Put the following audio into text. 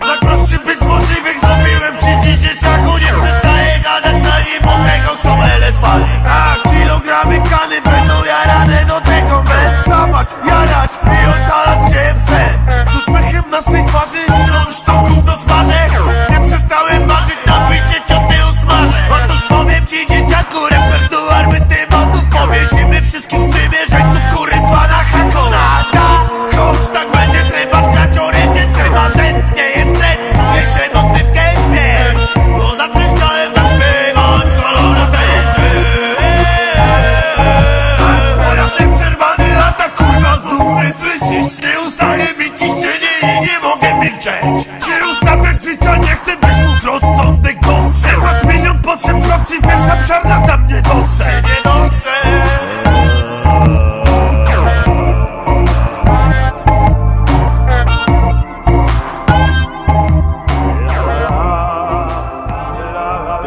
Najprostszym być możliwych zrobiłem ci dziś dzieciaku Nie przestaję gadać na nim, bo tego chcą LSV A kilogramy kany będą jarane do tego Men stawać, jarać i oddalać się w sen. Z uśmiechem na swej twarzy Nie Nieustannie mi ciśnienie i nie mogę milczeć. Czy ustawę życia nie chcę, byś mógł rozsądek dostrzec Masz milion potrzeb, krawczy, pierwsza przarna tam nie dotrze.